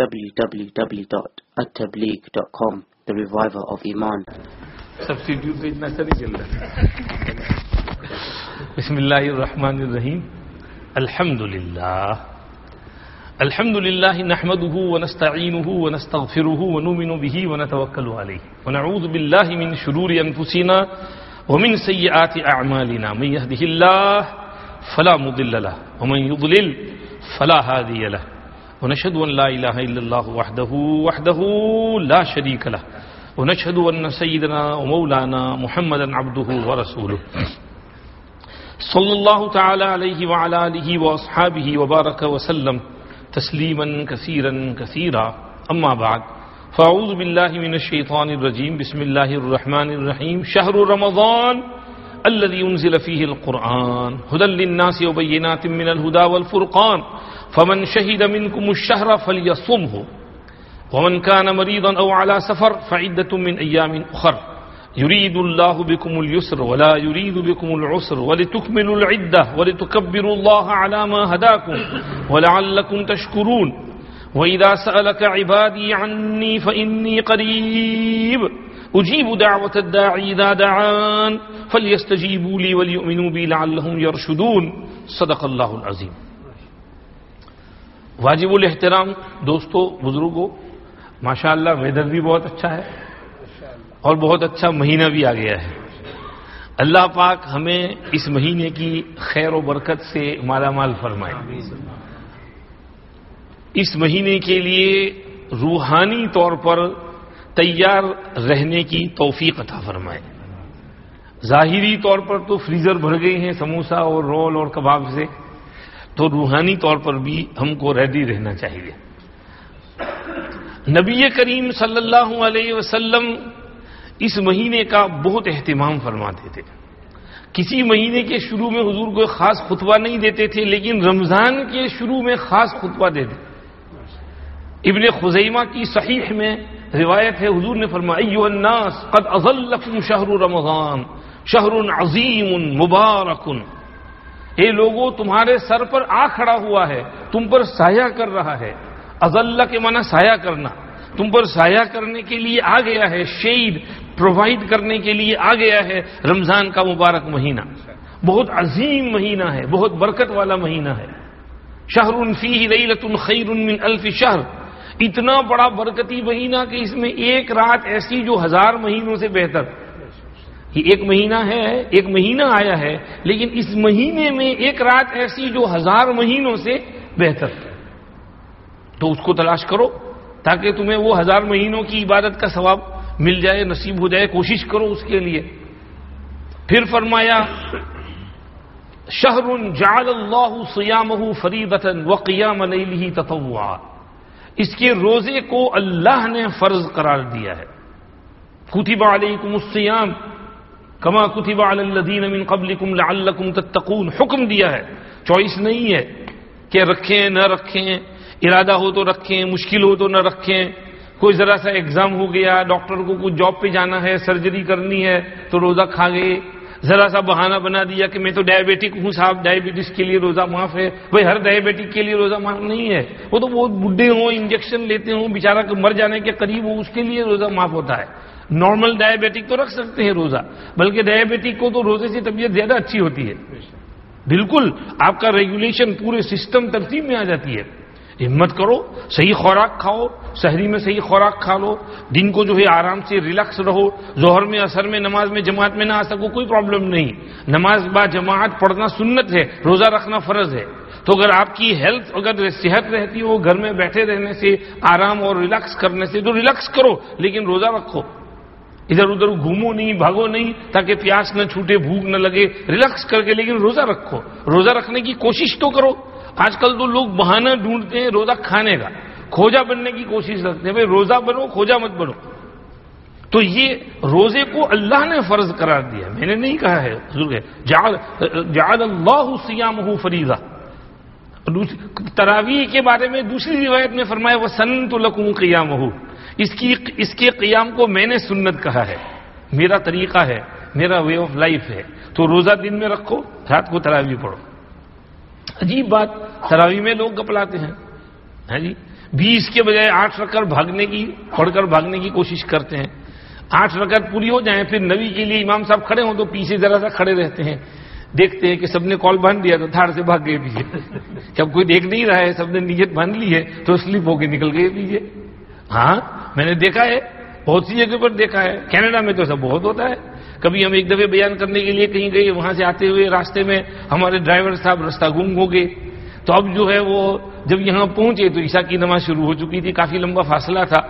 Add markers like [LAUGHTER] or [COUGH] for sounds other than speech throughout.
www.attableek.com The Reviver of Iman. Substitute تو اتنا اچھا چل رہا بسم اللہ الرحمن الرحیم الحمد للہ الحمد لله نحمده ونستعينه ونستغفره ونؤمن به ونتوكل عليه ونعوذ بالله من شرور أنفسنا ومن سيئات أعمالنا من يهده الله فلا مضل له ومن يضلل فلا هادي له ونشهد أن لا إله إلا الله وحده وحده لا شريك له. ونشهد أن سيدنا ومولانا محمدا عبده ورسوله. صلى الله تعالى عليه وعلى آله وأصحابه وبارك وسلم تسليما كثيرا كثيرا. أما بعد فأعوذ بالله من الشيطان الرجيم. بسم الله الرحمن الرحيم. شهر رمضان الذي أنزل فيه القرآن. هدى للناس وبينات من الهدى والفرقان. فمن شهد منكم الشهر فليصمه. ومن كان مريضا أو على سفر فعدة من أيام أخر. يريد الله بكم اليسر ولا يريد بكم العسر. ولتكملوا العدة ولتكبروا الله على ما هداكم ولعلكم تشكرون. وإذا سألك عبادي عني فإني قريب. أجيب دعوة الداعي إذا دعان فليستجيبوا لي وليؤمنوا بي لعلهم يرشدون صدق الله العظيم واجب الاحترام دوستو بزرگوں ماشاء اللہ ویدر بھی بہت اچھا ہے اور بہت اچھا مہینہ بھی آ گیا ہے۔ اللہ پاک ہمیں اس مہینے کی خیر و برکت سے مالا مال فرمائے۔ اس مہینے کے لیے روحانی طور پر تیار رہنے کی توفیق عطا فرمائے۔ ظاہری طور پر تو فریزر بھر گئے ہیں سموسا اور رول اور کباب سے، تو روحانی طور پر بھی ہم کو ریڈی رہنا چاہیے۔ نبی کریم صلی اللہ علیہ وسلم اس مہینے کا بہت اہتمام فرماتے تھے۔ کسی مہینے کے شروع میں حضور کو خاص خطبہ نہیں دیتے تھے، لیکن رمضان کے شروع میں خاص خطبہ دیتے۔ ابن خزیمہ کی صحیح میں روایت ہے، حضور نے فرمایا الناس قد اظلکم شہر رمضان، شہر عظیم مبارک۔ اے لوگوں تمہارے سر پر آ کھڑا ہوا ہے، تم پر سایہ کر رہا ہے۔ ازلہ کے معنی سایہ کرنا۔ تم پر سایہ کرنے کے لیے آ گیا ہے شیڈ پرووائڈ کرنے کے لیے آ گیا ہے رمضان کا مبارک مہینہ۔ بہت عظیم مہینہ ہے، بہت برکت والا مہینہ ہے۔ شہر فی لیلت خیر من الف شہر۔ اتنا بڑا برکتی مہینہ کہ اس میں ایک رات ایسی جو ہزار مہینوں سے بہتر۔ یہ ایک مہینہ ہے، ایک مہینہ آیا ہے، لیکن اس مہینے میں ایک رات ایسی جو ہزار مہینوں سے بہتر۔ تو اس کو تلاش کرو تاکہ تمہیں وہ ہزار مہینوں کی عبادت کا ثواب مل جائے، نصیب ہو جائے۔ کوشش کرو اس کے لیے۔ پھر فرمایا، شہر جعل اللہ سیامہ فریدتا وقیام لیلہ تطوعا۔ اس کے روزے کو اللہ نے فرض قرار دیا ہے۔ کتب علیکم السیام کما کتب علی الذین من قبلکم لعلکم تتقون۔ حکم دیا ہے۔ چوائس نہیں ہے کہ رکھیں نہ رکھیں، ارادہ ہو تو رکھیں، مشکل ہو تو نہ رکھیں۔ کوئی ذرا سا ایگزام ہو گیا ڈاکٹر کو کچھ جاب پہ جانا ہے سرجری کرنی ہے، تو روزہ کھا گئے۔ ذرا سا بہانہ بنا دیا کہ میں تو ڈائبٹک ہوں، صاحب ڈائبٹیز کے لیے روزہ معاف ہے۔ بھائی، ہر ڈائبٹک کے لیے روزہ معاف نہیں ہے۔ وہ تو بہت بڈھے ہوں انجیکشن لیتے ہوں، بیچارہ مر جانے کے قریب ہو اس کے لیے روزہ معاف ہوتا ہے۔ نارمل ڈائبٹک تو رکھ سکتے ہیں روزہ، بلکہ ڈائبٹک کو تو روزے سے طبیعت زیادہ اچھی ہوتی ہے۔ بالکل، آپ کا ریگولیشن پورے سسٹم ترتیب میں آ جاتی ہے۔ ہمت کرو، صحیح خوراک کھاؤ شہری میں صحیح خوراک کھا لو، دن کو جو ہے آرام سے ریلیکس رہو، ظہر میں اثر میں، نماز میں، جماعت میں نہ آ سکو، کوئی پرابلم نہیں۔ نماز با جماعت پڑھنا سنت ہے، روزہ رکھنا فرض ہے۔ تو اگر آپ کی ہیلتھ، اگر صحت رہتی ہو، گھر میں بیٹھے رہنے سے، آرام اور ریلیکس کرنے سے، تو ریلیکس کرو، لیکن روزہ رکھو۔ ادھر ادھر گھومو نہیں، بھاگو نہیں، تاکہ پیاس نہ چھوٹے، بھوک نہ لگے، ریلیکس کر کے، لیکن روزہ رکھو۔ روزہ رکھنے کی کوشش تو کرو۔ آج کل تو لوگ بہانہ ڈھونڈتے ہیں، روزہ کھانے کا۔ کھوجا بننے کی کوشش رکھتے ہیں، بھائی روزہ بنو، کھوجا مت بنو۔ تو یہ روزے کو اللہ نے فرض قرار دیا۔ میں نے نہیں کہا ہے، حضور جعل اللہ سیامہ فریضہ۔ تراویح کے بارے میں دوسری روایت میں فرمایا وہ سن تو لکوں قیام اس کی، اس کے قیام کو میں نے سنت کہا ہے۔ میرا طریقہ ہے، میرا وے آف لائف ہے۔ تو روزہ دن میں رکھو، رات کو تراویح پڑھو۔ عجیب بات، تراویح میں لوگ گپلاتے ہیں۔ ہاں جی؟ بیس کے بجائے آٹھ رکھ کر بھاگنے کی، پڑھ کر بھاگنے کی کوشش کرتے ہیں۔ آٹھ رکعت پوری ہو جائیں، پھر نبی کے لیے امام صاحب کھڑے ہوں تو پیچھے ذرا سا کھڑے رہتے ہیں۔ دیکھتے ہیں کہ سب نے کال باندھ دیا تو تھاڑ سے بھاگ گئے پیچھے جب کوئی دیکھ نہیں رہا ہے، سب نے نیت باندھ لی ہے تو سلپ ہو کے نکل گئے پیچھے ہاں؟ میں نے دیکھا ہے، بہت سی جگہ پر دیکھا ہے۔ کینیڈا میں تو سب بہت ہوتا ہے۔ کبھی ہم ایک دفعہ بیان کرنے کے لیے کہیں گئے، وہاں سے آتے ہوئے راستے میں ہمارے ڈرائیور صاحب رستہ گم ہو گئے۔ تو اب جو ہے وہ جب یہاں پہنچے تو عشاء کی نماز شروع ہو چکی تھی، کافی لمبا فاصلہ تھا۔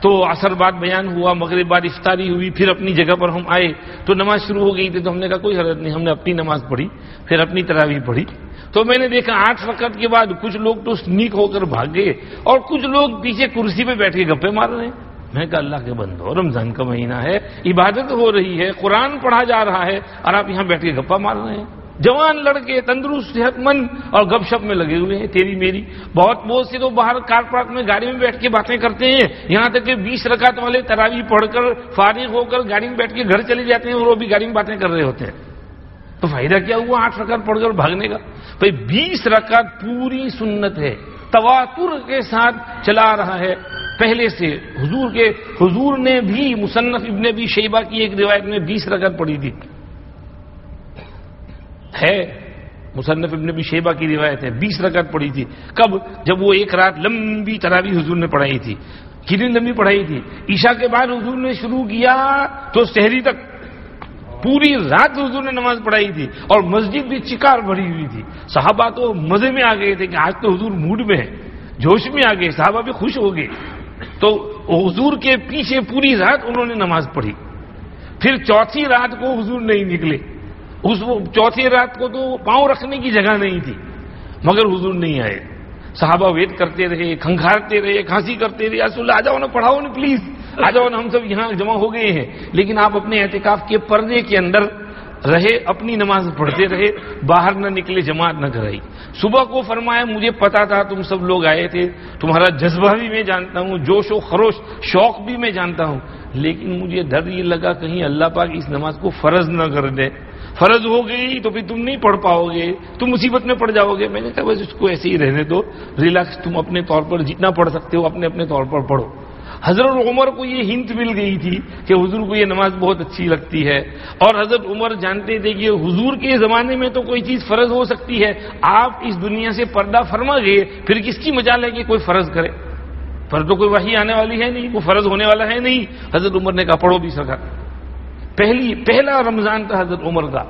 تو اثر بعد بیان ہوا، مغرب بعد افطاری ہوئی، پھر اپنی جگہ پر ہم آئے۔ تو نماز شروع ہو گئی تھی تو ہم نے کہا کوئی حضرت نہیں، ہم نے اپنی نماز پڑھی، پھر اپنی تراویح پڑھی۔ تو میں نے دیکھا آٹھ وقت کے بعد کچھ لوگ تو سنیک ہو کر بھاگ گئے اور کچھ لوگ پیچھے کرسی پہ بیٹھ کے گپے مار رہے ہیں۔ میں کہا اللہ کے بندو، رمضان کا مہینہ ہے، عبادت ہو رہی ہے، قرآن پڑھا جا رہا ہے، اور آپ یہاں بیٹھ کے گپا مار رہے ہیں۔ جوان لڑکے، تندرست صحت مند اور گپ شپ میں لگے ہوئے ہیں، تیری میری۔ بہت بہت سے تو باہر کار پارک میں گاڑی میں بیٹھ کے باتیں کرتے ہیں۔ یہاں تک کہ بیس رکعت والے تراوی پڑھ کر، فارغ ہو کر گاڑی میں بیٹھ کے گھر چلے جاتے ہیں اور وہ بھی گاڑی میں باتیں کر رہے ہوتے ہیں۔ تو فائدہ کیا ہوا؟ آٹھ رکعت پڑھ کر بھاگنے کا۔ بھائی، بیس رکعت پوری سنت ہے۔ تواتر کے ساتھ چلا رہا ہے۔ پہلے سے حضور کے حضور نے بھی مصنف ابن بھی شیبہ کی ایک روایت میں بیس رکعت پڑھی تھی۔ ہے۔ مصنف ابن بھی شیبہ کی روایت ہے۔ بیس رکعت پڑھی تھی۔ کب؟ جب وہ ایک رات لمبی تراوی حضور نے پڑھائی تھی۔ کتنی لمبی پڑھائی تھی؟ عشاء کے بعد حضور نے شروع کیا تو شہری تک پوری رات حضور نے نماز پڑھائی تھی اور مسجد بھی چکار بھری ہوئی تھی۔ صحابہ تو مزے میں آ گئے تھے کہ آج تو حضور موڈ میں ہے جوش میں آ گئے، صحابہ بھی خوش ہو گئے۔ تو حضور کے پیچھے پوری رات انہوں نے نماز پڑھی۔ پھر چوتھی رات کو حضور نہیں نکلے۔ اس چوتھی رات کو تو پاؤں رکھنے کی جگہ نہیں تھی۔ مگر حضور نہیں آئے۔ صحابہ ویٹ کرتے رہے، کھنکھارتے رہے، کھانسی کرتے رہے اللہ آ جاؤ نا، پڑھاؤ نا، پلیز۔ آ جاؤ نا، ہم سب یہاں جمع ہو گئے ہیں۔ لیکن آپ اپنے احتکاف کے پردے کے اندر رہے، اپنی نماز پڑھتے رہے، باہر نہ نکلے، جماعت نہ کرائی صبح کو فرمایا، مجھے پتا تھا تم سب لوگ آئے تھے۔ تمہارا جذبہ بھی میں جانتا ہوں، جوش و خروش، شوق بھی میں جانتا ہوں۔ لیکن مجھے ڈر یہ لگا، کہیں اللہ پاک اس نماز کو فرض نہ کر دے۔ فرض ہو گئی تو پھر تم نہیں پڑھ پاؤ گے۔ تم مصیبت میں پڑ جاؤ گے۔ میں نے کہا، بس اس کو ایسے ہی رہنے دو۔ ریلیکس تم اپنے طور پر جتنا پڑھ سکتے ہو، اپنے اپنے طور پر پڑھو۔ حضرت عمر کو یہ ہنت مل گئی تھی کہ حضور کو یہ نماز بہت اچھی لگتی ہے اور حضرت عمر جانتے تھے کہ حضور کے زمانے میں تو کوئی چیز فرض ہو سکتی ہے آپ اس دنیا سے پردہ فرما گئے، پھر کس کی مجال ہے کہ کوئی فرض کرے؟ فرض تو کوئی وہی آنے والی ہے نہیں کوئی فرض ہونے والا ہے نہیں۔ حضرت عمر نے کہا، پڑھو بھی سکا پہلی، پہلا رمضان تھا حضرت عمر کا،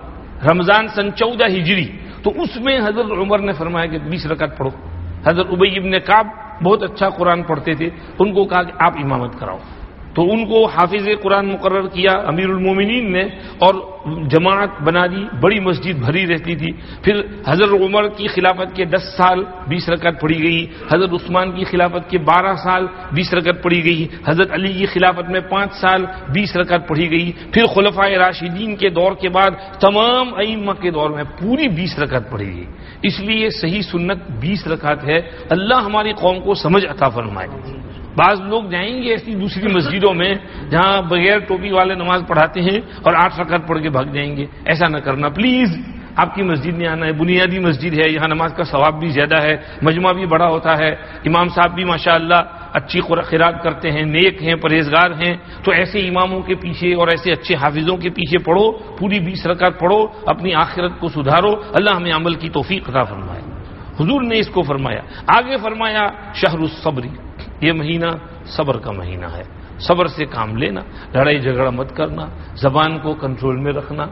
رمضان سن چودہ ہجری۔ تو اس میں حضرت عمر نے فرمایا کہ بیس رکعت پڑھو۔ حضرت ابئی ابن کاب بہت اچھا قرآن پڑھتے تھے، ان کو کہا کہ آپ امامت کراؤ۔ تو ان کو حافظ قرآن مقرر کیا، امیر المومنین نے، اور جماعت بنا دی، بڑی مسجد بھری رہتی تھی۔ پھر حضرت عمر کی خلافت کے دس سال بیس رکعت پڑھی گئی، حضرت عثمان کی خلافت کے بارہ سال بیس رکعت پڑھی گئی، حضرت علی کی خلافت میں پانچ سال بیس رکعت پڑھی گئی۔ پھر خلفۂ راشدین کے دور کے بعد تمام ائمہ کے دور میں پوری بیس رکعت پڑھی گئی۔ اس لیے صحیح سنت بیس رکعت ہے۔ اللہ ہماری قوم کو سمجھ عطا فرمائے۔ بعض لوگ جائیں گے ایسی دوسری مسجدوں میں جہاں بغیر ٹوپی والے نماز پڑھاتے ہیں اور آٹھ رکعت پڑھ کے بھاگ جائیں گے۔ ایسا نہ کرنا۔ پلیز آپ کی مسجد میں آنا ہے۔ بنیادی مسجد ہے۔ یہاں نماز کا ثواب بھی زیادہ ہے۔ مجمع بھی بڑا ہوتا ہے۔ امام صاحب بھی ماشاء اللہ اچھی خیرات کرتے ہیں۔ نیک ہیں، پرہیزگار ہیں۔ تو ایسے اماموں کے پیچھے اور ایسے اچھے حافظوں کے پیچھے پڑھو۔ پوری بیس رکعت پڑھو۔ اپنی آخرت کو سدھارو۔ اللہ ہمیں عمل کی توفیق عطا فرمائے۔ حضور نے اس کو فرمایا۔ آگے فرمایا شہر الصبری یہ مہینہ صبر کا مہینہ ہے۔ صبر سے کام لینا، لڑائی جھگڑا مت کرنا، زبان کو کنٹرول میں رکھنا،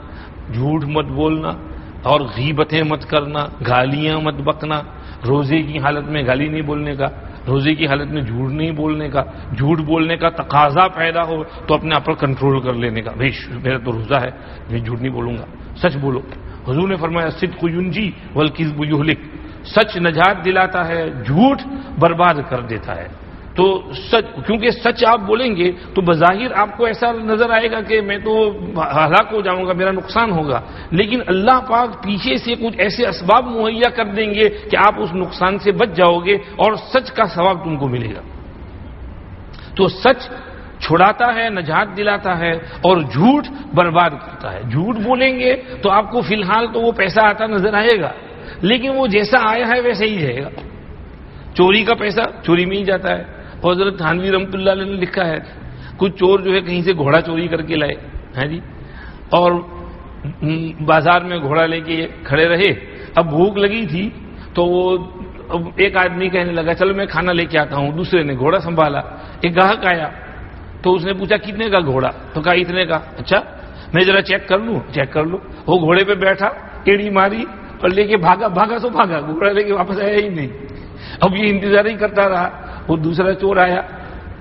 جھوٹ مت بولنا اور غیبتیں مت کرنا، گالیاں مت بکنا۔ روزے کی حالت میں گالی نہیں بولنے کا، روزے کی حالت میں جھوٹ نہیں بولنے کا۔ جھوٹ بولنے کا تقاضا پیدا ہو تو اپنے آپ پر کنٹرول کر لینے کا۔ بھائی، میرا تو روزہ ہے، میں جھوٹ نہیں بولوں گا۔ سچ بولو۔ حضور نے فرمایا، صدق ینجی ولکذب یہلک۔ سچ نجات دلاتا ہے، جھوٹ برباد کر دیتا ہے۔ تو سچ کیونکہ سچ آپ بولیں گے تو بظاہر آپ کو ایسا نظر آئے گا کہ میں تو ہلاک ہو جاؤں گا، میرا نقصان ہوگا۔ لیکن اللہ پاک پیچھے سے کچھ ایسے اسباب مہیا کر دیں گے کہ آپ اس نقصان سے بچ جاؤ گے اور سچ کا ثواب تم کو ملے گا۔ تو سچ چھڑاتا ہے، نجات دلاتا ہے اور جھوٹ برباد کرتا ہے۔ جھوٹ بولیں گے تو آپ کو فی الحال تو وہ پیسہ آتا نظر آئے گا، لیکن وہ جیسا آیا ہے ویسے ہی رہے گا۔ چوری کا پیسہ چوری میں ہی جاتا ہے۔ اور حضرت تھانوی رحمۃ اللہ علیہ نے لکھا ہے، کچھ چور جو ہے کہیں سے گھوڑا چوری کر کے لائے، ہیں جی؟ اور بازار میں گھوڑا لے کے کھڑے رہے۔ اب بھوک لگی تھی تو وہ ایک آدمی کہنے لگا، چلو میں کھانا لے کے آتا ہوں۔ دوسرے نے گھوڑا سنبھالا۔ ایک گاہک آیا تو اس نے پوچھا، کتنے کا گھوڑا؟ تو کہا، اتنے کا۔ اچھا میں ذرا چیک کر لوں، چیک کر لوں۔ وہ گھوڑے پہ بیٹھا کیڑی ماری اور لے کے بھاگا بھاگا تو بھاگا، گھوڑا لے کے واپس آیا ہی نہیں۔ اب یہ انتظار ہی کرتا رہا۔ وہ دوسرا چور آیا۔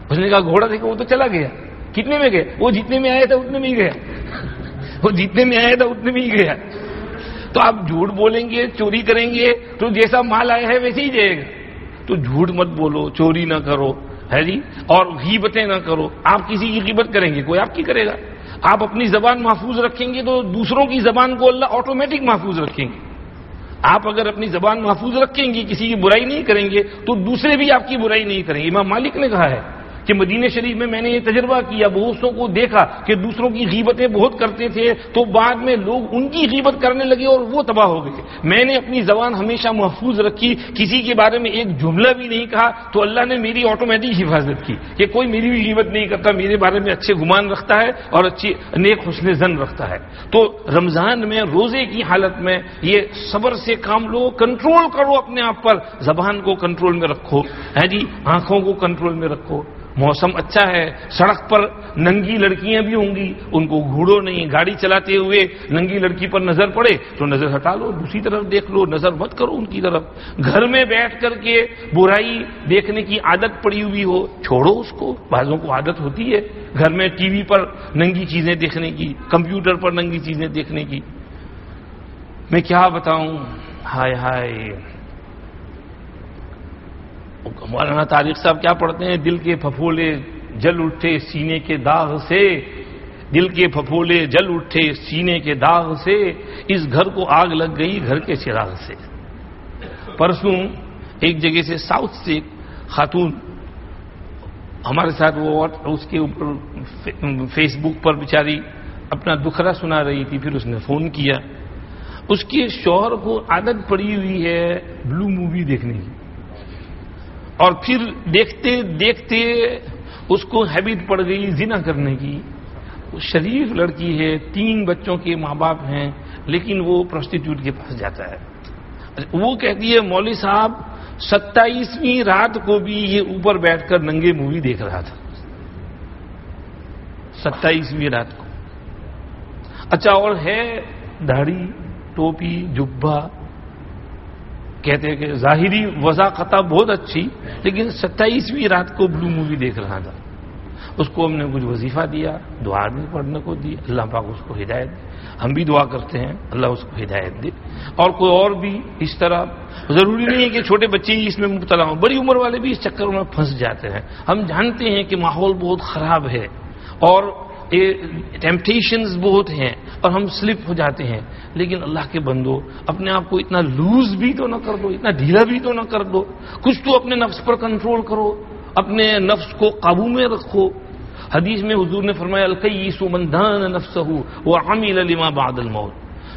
اس نے کہا، گھوڑا دیکھا وہ تو چلا گیا۔ کتنے میں گیا؟ وہ جتنے میں آیا تھا اتنے میں ہی گیا۔ وہ جتنے میں آیا تھا اتنے میں ہی گیا۔ تو آپ جھوٹ بولیں گے، چوری کریں گے، تو جیسا مال آیا ہے ویسے ہی جائے گا۔ تو جھوٹ مت بولو، چوری نہ کرو، ہے جی؟ اور غیبتیں نہ کرو۔ آپ کسی کی غیبت کریں گے، کوئی آپ کی کرے گا؟ آپ اپنی زبان محفوظ رکھیں گے تو دوسروں کی زبان کو اللہ آٹومیٹک محفوظ رکھیں گے۔ آپ اگر اپنی زبان محفوظ رکھیں گے کسی کی برائی نہیں کریں گے، تو دوسرے بھی آپ کی برائی نہیں کریں گے۔ امام مالک نے کہا ہے کہ مدینہ شریف میں میں نے یہ تجربہ کیا، بہتوں کو دیکھا کہ دوسروں کی غیبتیں بہت کرتے تھے، تو بعد میں لوگ ان کی غیبت کرنے لگے اور وہ تباہ ہو گئے۔ میں نے اپنی زبان ہمیشہ محفوظ رکھی، کسی کے بارے میں ایک جملہ بھی نہیں کہا، تو اللہ نے میری آٹومیٹک حفاظت کی کہ کوئی میری بھی غیبت نہیں کرتا، میرے بارے میں اچھے گمان رکھتا ہے اور اچھی نیک حسن زن رکھتا ہے۔ تو رمضان میں، روزے کی حالت میں یہ صبر سے کام لو کنٹرول کرو اپنے آپ پر، زبان کو کنٹرول میں رکھو، ہے جی آنکھوں کو کنٹرول میں رکھو۔ موسم اچھا ہے، سڑک پر ننگی لڑکیاں بھی ہوں گی، ان کو گھوڑو نہیں گاڑی چلاتے ہوئے ننگی لڑکی پر نظر پڑے تو نظر ہٹا لو، دوسری طرف دیکھ لو، نظر مت کرو ان کی طرف۔ گھر میں بیٹھ کر کے برائی دیکھنے کی عادت پڑی ہوئی ہو، چھوڑو اس کو، بعضوں کو عادت ہوتی ہے گھر میں ٹی وی پر ننگی چیزیں دیکھنے کی، کمپیوٹر پر ننگی چیزیں دیکھنے کی۔ میں کیا بتاؤں؟ ہائے ہائے مولانا طارق صاحب کیا پڑھتے ہیں؟ دل کے پھپھولے جل اٹھے سینے کے داغ سے۔ دل کے پھپھولے جل اٹھے سینے کے داغ سے۔ اس گھر کو آگ لگ گئی گھر کے چراغ سے۔ پرسوں ایک جگہ سے ساؤتھ سے خاتون ہمارے ساتھ وہ اس کے اوپر فیس بک پر بیچاری اپنا دکھرا سنا رہی تھی، پھر اس نے فون کیا۔ اس کے شوہر کو عادت پڑی ہوئی ہے بلو مووی دیکھنے کی۔ اور پھر دیکھتے دیکھتے اس کو ہیبٹ پڑ گئی زنا کرنے کی۔ شریف لڑکی ہے، تین بچوں کے ماں باپ ہیں، لیکن وہ پروسٹیٹیوٹ کے پاس جاتا ہے۔ اچھا، وہ کہتی ہے، مولوی صاحب، ستائیسویں رات کو بھی یہ اوپر بیٹھ کر ننگے مووی دیکھ رہا تھا۔ ستائیسویں رات کو۔ اچھا اور ہے داڑھی، ٹوپی جبا کہتے ہیں کہ ظاہری وضاقتہ بہت اچھی، لیکن ستائیسویں رات کو بلو مووی دیکھ رہا تھا۔ اس کو ہم نے کچھ وظیفہ دیا، دعا بھی پڑھنے کو دی، اللہ پاک اس کو ہدایت دے۔ ہم بھی دعا کرتے ہیں، اللہ اس کو ہدایت دے۔ اور کوئی اور بھی اس طرح، ضروری نہیں ہے کہ چھوٹے بچے ہی اس میں مبتلا ہوں۔ بڑی عمر والے بھی اس چکر میں پھنس جاتے ہیں۔ ہم جانتے ہیں کہ ماحول بہت خراب ہے اور ٹیمپٹیشنز بہت ہیں اور ہم سلپ ہو جاتے ہیں۔ لیکن اللہ کے بندو، اپنے آپ کو اتنا لوز بھی تو نہ کر دو، اتنا ڈھیلا بھی تو نہ کر دو۔ کچھ تو اپنے نفس پر کنٹرول کرو، اپنے نفس کو قابو میں رکھو۔ حدیث میں حضور نے فرمایا القیس مندان نفس ہو وہ عامل علیما بعد الموت۔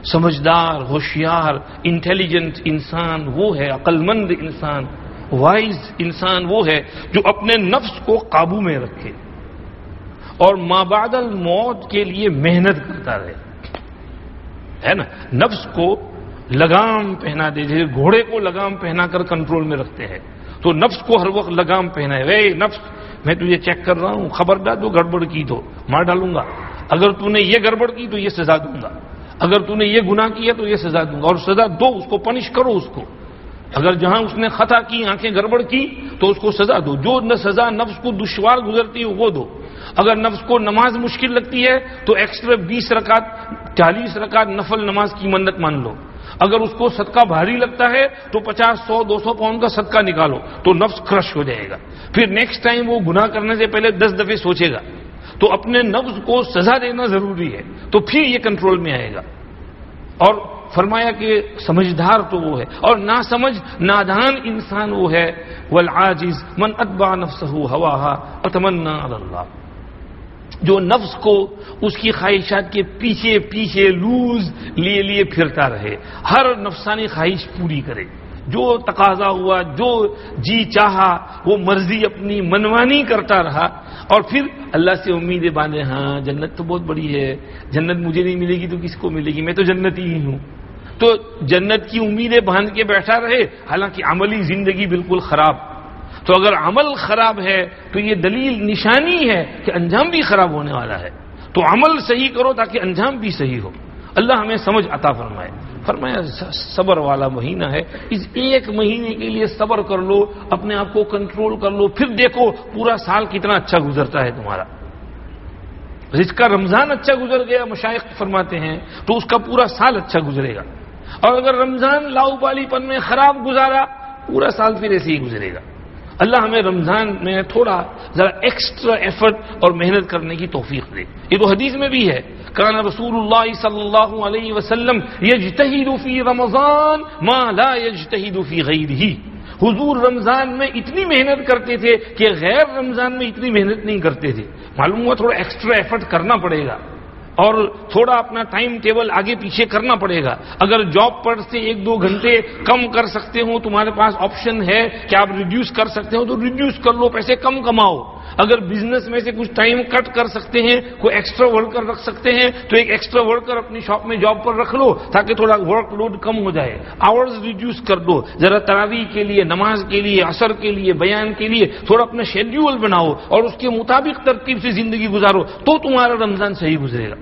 سمجھدار، ہوشیار انٹیلیجنٹ انسان وہ ہے عقل مند انسان وائز انسان وہ ہے جو اپنے نفس کو قابو میں رکھے۔ اور بعد الموت کے لیے محنت کرتا رہے۔ ہے نا؟ نفس کو لگام پہنا دے جیسے گھوڑے کو لگام پہنا کر کنٹرول میں رکھتے ہیں۔ تو نفس کو ہر وقت لگام پہنا ہے۔ وے نفس، میں تجھے چیک کر رہا ہوں خبر ڈال دو گڑبڑ کی تو، مار ڈالوں گا۔ اگر تو نے یہ گڑبڑ کی تو یہ سزا دوں گا۔ اگر تو نے یہ گناہ کیا تو یہ سزا دوں گا۔ اور سزا دو، اس کو پنش کرو اس کو۔ اگر جہاں اس نے خطا کی، آنکھیں گڑبڑ کی تو اس کو سزا دو۔ جو نہ سزا نفس کو دشوار گزرتی ہے وہ دو۔ اگر نفس کو نماز مشکل لگتی ہے تو ایکسٹرا بیس رکعت، چالیس رکعت نفل نماز کی منت مان لو۔ اگر اس کو صدقہ بھاری لگتا ہے تو پچاس، سو، دو سو پاؤنڈ کا صدقہ نکالو تو نفس کرش ہو جائے گا۔ پھر نیکسٹ ٹائم وہ گناہ کرنے سے پہلے دس دفعے سوچے گا۔ تو اپنے نفس کو سزا دینا ضروری ہے۔ تو پھر یہ کنٹرول میں آئے گا۔ اور فرمایا کہ سمجھدار تو وہ ہے۔ اور نہ سمجھ نادان انسان وہ ہے۔ والعاجز من اتبع نفسه ہوا اتمنا اللہ جو نفس کو اس کی خواہشات کے پیچھے پیچھے لوز لیے لیے پھرتا رہے۔ ہر نفسانی خواہش پوری کرے۔ جو تقاضا ہوا، جو جی چاہا، وہ مرضی اپنی منوانی کرتا رہا۔ اور پھر اللہ سے امیدیں باندھے ہاں جنت تو بہت بڑی ہے۔ جنت مجھے نہیں ملے گی تو کس کو ملے گی؟ میں تو جنتی ہی ہوں۔ تو جنت کی امیدیں باندھ کے بیٹھا رہے، حالانکہ عملی زندگی بالکل خراب۔ تو اگر عمل خراب ہے تو یہ دلیل نشانی ہے کہ انجام بھی خراب ہونے والا ہے۔ تو عمل صحیح کرو تاکہ انجام بھی صحیح ہو۔ اللہ ہمیں سمجھ عطا فرمائے۔ فرمایا صبر والا مہینہ ہے۔ اس ایک مہینے کے لیے صبر کر لو، اپنے آپ کو کنٹرول کر لو۔ پھر دیکھو پورا سال کتنا اچھا گزرتا ہے تمہارا۔ جس کا رمضان اچھا گزر گیا، مشائق فرماتے ہیں، تو اس کا پورا سال اچھا گزرے گا۔ اور اگر رمضان لاؤ بالی پن میں خراب گزارا، پورا سال پھر ایسے ہی گزرے گا۔ اللہ ہمیں رمضان میں تھوڑا ذرا ایکسٹرا ایفرٹ اور محنت کرنے کی توفیق دے۔ یہ تو حدیث میں بھی ہے۔ کان رسول اللہ صلی اللہ علیہ وسلم یجتہد فی رمضان ما لا یجتہد فی غیرہ حضور رمضان میں اتنی محنت کرتے تھے کہ غیر رمضان میں اتنی محنت نہیں کرتے تھے۔ معلوم ہوا تھوڑا ایکسٹرا ایفرٹ کرنا پڑے گا۔ اور تھوڑا اپنا ٹائم ٹیبل آگے پیچھے کرنا پڑے گا۔ اگر جاب پر سے ایک دو گھنٹے کم کر سکتے ہو، تمہارے پاس آپشن ہے کہ آپ ریڈیوس کر سکتے ہو، تو ریڈیوس کر لو، پیسے کم کماؤ۔ اگر بزنس میں سے کچھ ٹائم کٹ کر سکتے ہیں کوئی ایکسٹرا ورکر رکھ سکتے ہیں، تو ایک ایکسٹرا ورکر اپنی شاپ میں جاب پر رکھ لو، تاکہ تھوڑا ورک لوڈ کم ہو جائے۔ آورز ریڈیوس کر دو، ذرا تراوی کے لیے، نماز کے لیے اثر کے لیے، بیان کے لیے تھوڑا اپنا شیڈیول بناؤ اور اس کے مطابق ترتیب سے زندگی گزارو، تو تمہارا رمضان صحیح گزرے گا۔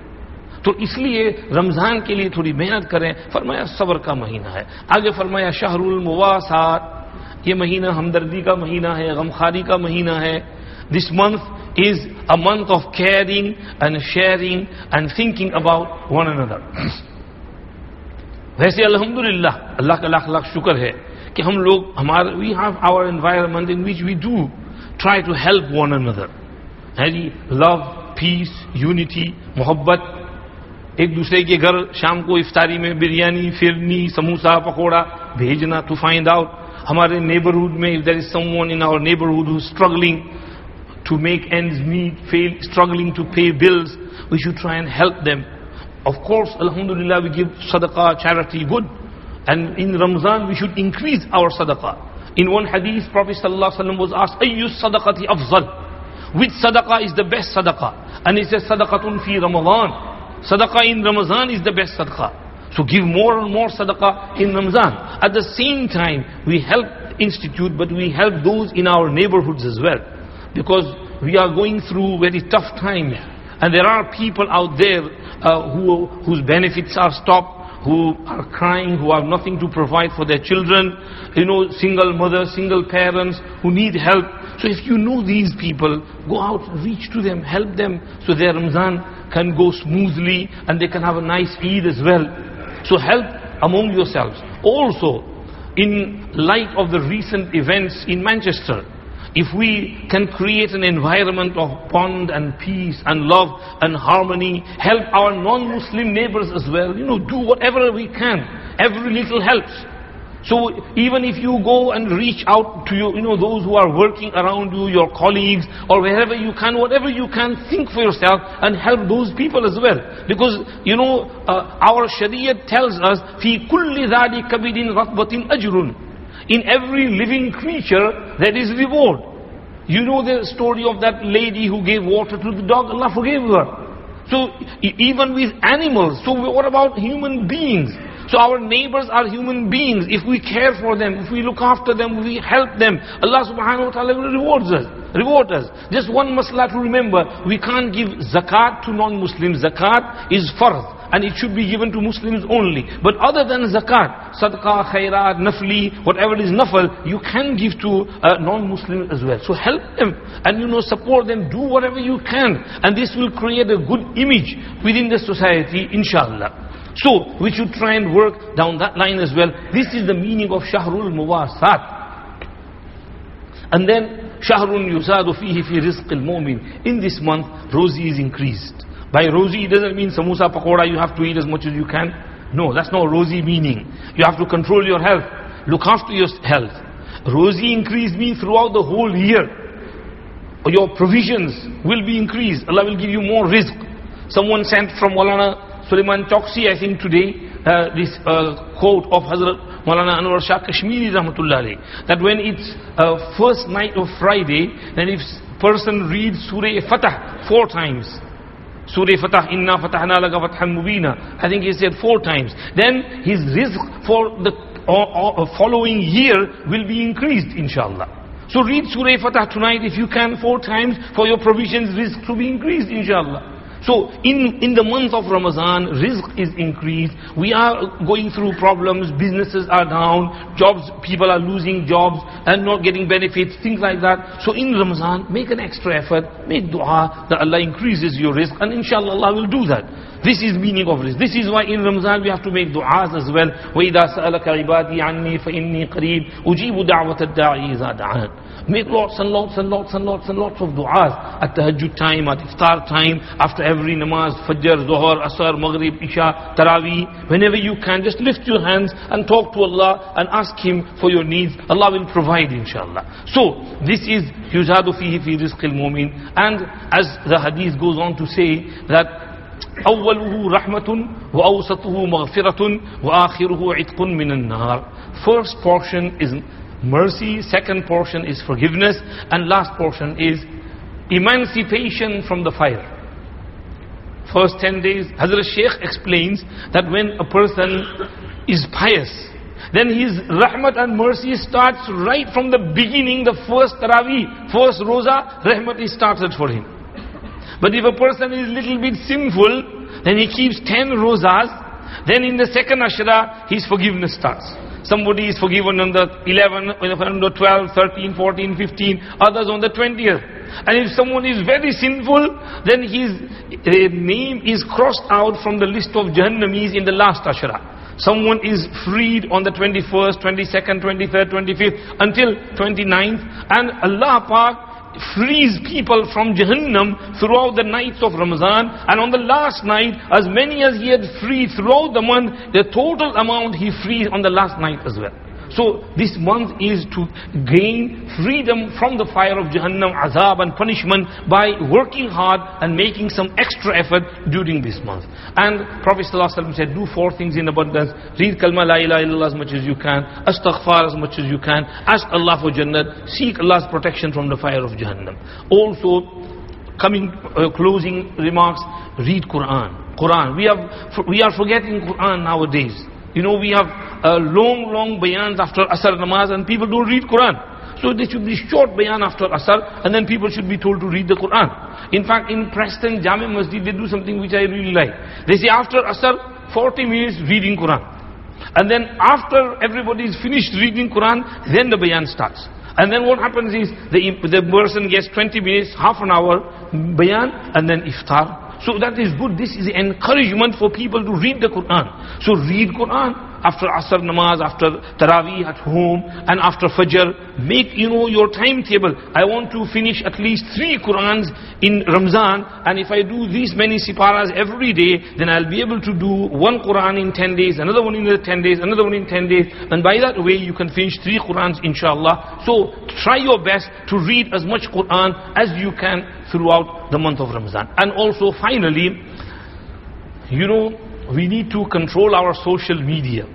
تو اس لیے رمضان کے لیے تھوڑی محنت کریں۔ فرمایا، صبر کا مہینہ ہے۔ آگے فرمایا، شہر المواسات، یہ مہینہ ہمدردی کا مہینہ ہے غمخاری کا مہینہ ہے۔ This month is a month of caring and sharing and thinking about one another ویسے الحمد اللہ کا لاکھ لاکھ شکر ہے کہ ہم لوگ ہمارے we have our environment in which we do try to help one another ہے جی لو پیس یونٹی محبت ایک دوسرے کے گھر شام کو افطاری میں بریانی فرنی سموسا پکوڑا بھیجنا ٹو فائنڈ آؤٹ ہمارے نیبرہڈ میں if there is someone in our neighbourhood who Struggling to make end meet feel struggling to pay bills we should try and help them of course الحمد للہ وی گیو صدقہ charity good and in Ramadan we should increase our صدقہ in one حدیث پروفیس صلی اللہ علیہ وسلم was آس ایو صدقہ افضل وچ صدقہ از دا بیسٹ صدقہ اینڈ اس صدقہ فی رمضان Sadaqah in Ramadan is the best sadaqah. So give more and more sadaqah in Ramadan. At the same time, we help institute, but we help those in our neighborhoods as well. Because we are going through very tough times. And there are people out there uh, who, whose benefits are stopped, who are crying, who have nothing to provide for their children, you know, single mothers, single parents who need help. So if you know these people, go out, reach to them, help them so their Ramzan can go smoothly and they can have a nice Eid as well. So help among yourselves. Also, in light of the recent events in Manchester, if we can create an environment of bond and peace and love and harmony, help our non-Muslim neighbors as well, you know, do whatever we can. Every little helps. So even if you go and reach out to you, you know, those who are working around you, your colleagues, or wherever you can, whatever you can, think for yourself and help those people as well. Because, you know, uh, our Sharia tells us, فِي كُلِّ ذَلِكَ بِدٍ رَطْبَةٍ أَجْرٌ in every living creature, there is reward. You know the story of that lady who gave water to the dog, Allah forgave her. So even with animals, so what about human beings? So our neighbors are human beings. If we care for them, if we look after them, we help them, Allah subhanahu wa ta'ala will reward us. Reward us. Just one masla to remember, we can't give zakat to non-Muslims. Zakat is farz and it should be given to Muslims only. But other than zakat, sadaqah, khairat, nafli, whatever is nafal, you can give to uh, non-Muslims as well. So help them and you know support them, do whatever you can. And this will create a good image within the society, inshallah. So, we should try and work down that line as well. This is the meaning of Shahrul Muwasat. And then, Shahrun yusadu fihi fi rizq al-mu'min. In this month, rozi is increased. By rosy, it doesn't mean samosa pakora, you have to eat as much as you can. No, that's not rosy meaning. You have to control your health. Look after your health. Rosy increase means throughout the whole year. Your provisions will be increased. Allah will give you more rizq. Someone sent from Walana Suleiman Choksi, I think today, uh, this uh, quote of Hazrat Maulana Anwar Shah Kashmiri rahmatullah that when it's uh, first night of Friday, then if person reads Surah Fatah four times, Surah Fatah, Inna Fatahna Laga Fathan Mubina, I think he said four times, then his risk for the uh, uh, following year will be increased inshallah. So read Surah Fatah tonight if you can four times for your provisions risk to be increased inshallah. So in, in the month of Ramadan, risk is increased. We are going through problems, businesses are down, jobs, people are losing jobs and not getting benefits, things like that. So in Ramadan, make an extra effort, make dua that Allah increases your risk. and inshallah Allah will do that. This is meaning of rizq. This is why in Ramadan we have to make du'as as well. وَإِذَا سَأَلَكَ عِبَادِي عَنِّي فَإِنِّي قَرِيبٌ أُجِيبُ دَعْوَةَ الدَّاعِي إِذَا دَعَانِ Make lots and lots and lots and lots and lots of du'as at tahajjud time, at iftar time, after every namaz, fajr, zuhur, asr, maghrib, isha, taraweeh. Whenever you can, just lift your hands and talk to Allah and ask Him for your needs. Allah will provide inshallah. So, this is yuzadu fihi fi rizq al-mu'min. And as the hadith goes on to say that أوله رحمة وأوسطه مغفرة وآخره عتق من النار First portion is mercy, second portion is forgiveness, and last portion is emancipation from the fire. First 10 days, Hazrat Sheikh explains that when a person is pious, then his rahmat and mercy starts right from the beginning, the first taraweeh, first roza, rahmat is started for him. But if a person is little bit sinful, then he keeps 10 rozas, then in the second ashra, his forgiveness starts. Somebody is forgiven on the 11, on the 12, 13, 14, 15, others on the 20th. And if someone is very sinful, then his uh, name is crossed out from the list of Jahannamis in the last ashra. Someone is freed on the 21st, 22nd, 23rd, 25th until 29th. And Allah frees people from Jahannam throughout the nights of Ramadan and on the last night as many as he had freed throughout the month the total amount he freed on the last night as well. So this month is to gain freedom from the fire of Jahannam, azab and punishment by working hard and making some extra effort during this month. And Prophet ﷺ said, do four things in abundance. Read kalma la ilaha illallah as much as you can. Astaghfar as much as you can. Ask Allah for Jannat. Seek Allah's protection from the fire of Jahannam. Also, coming uh, closing remarks, read Quran. Quran. We, have, we are forgetting Quran nowadays. You know, we have uh, long, long bayans after Asr namaz and people don't read Quran. So there should be short bayan after Asr and then people should be told to read the Quran. In fact, in Preston Jami Masjid, they do something which I really like. They say after Asr, 40 minutes reading Quran. And then after everybody is finished reading Quran, then the bayan starts. And then what happens is the, the person gets 20 minutes, half an hour bayan and then iftar. So that is good. This is encouragement for people to read the Quran. So read Quran after Asr namaz, after Taraweeh at home, and after Fajr. Make, you know, your timetable. I want to finish at least three Qurans in Ramzan, and if I do these many siparas every day, then I'll be able to do one Quran in 10 days, another one in 10 days, another one in 10 days, and by that way you can finish three Qurans inshallah. So try your best to read as much Quran as you can throughout the month of Ramzan. And also finally, you know, we need to control our social media.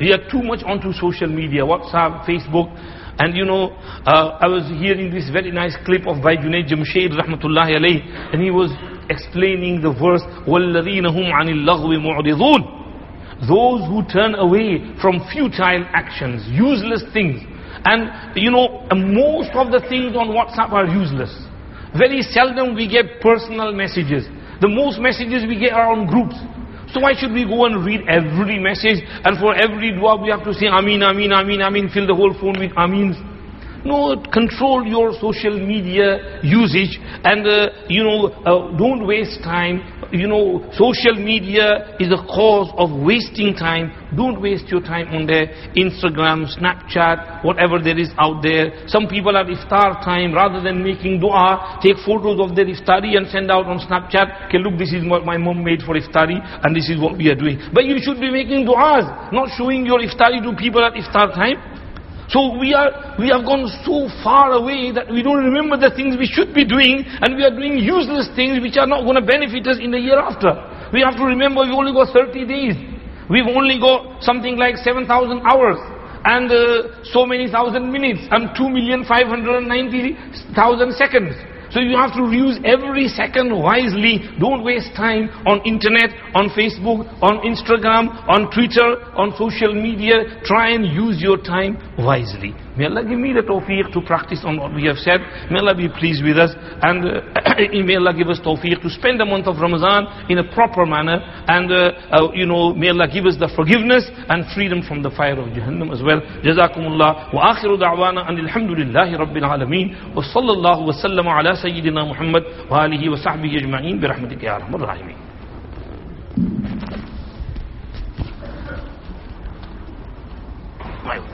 We are too much onto social media, WhatsApp, Facebook. And you know, uh, I was hearing this very nice clip of by Junaid Jamshed rahmatullahi alayhi, and he was explaining the verse, وَالَّذِينَ هُمْ عَنِ اللَّغْوِ مُعْرِضُونَ Those who turn away from futile actions, useless things. And you know, most of the things on WhatsApp are useless. Very seldom we get personal messages. The most messages we get are on groups. So why should we go and read every message and for every dua we have to say Amin, Amin, Amin, Amin, fill the whole phone with Ameens? No, control your social media usage and, uh, you know, uh, don't waste time. You know, social media is a cause of wasting time. Don't waste your time on there. Instagram, Snapchat, whatever there is out there. Some people at iftar time, rather than making dua, take photos of their iftari and send out on Snapchat. Okay, look, this is what my mom made for iftari and this is what we are doing. But you should be making duas, not showing your iftari to people at iftar time. So we are, we have gone so far away that we don't remember the things we should be doing and we are doing useless things which are not going to benefit us in the year after. We have to remember we only got 30 days. We've only got something like 7,000 hours and uh, so many thousand minutes and 2,590,000 seconds. So you have to use every second wisely. Don't waste time on internet, on Facebook, on Instagram, on Twitter, on social media. Try and use your time wisely. May Allah give me the tawfiq to practice on what we have said. May Allah be pleased with us. And uh, [CLEARS THROAT] may Allah give us tawfiq to spend the month of Ramadan in a proper manner. And, uh, uh, you know, may Allah give us the forgiveness and freedom from the fire of Jahannam as well. Jazakumullah. Wa akhiru da'wana and alhamdulillahi rabbil alameen. Wa sallallahu wa sallam ala sayyidina Muhammad wa alihi wa sahbihi ajma'in bi rahmatika ya rahmar rahimin. Right.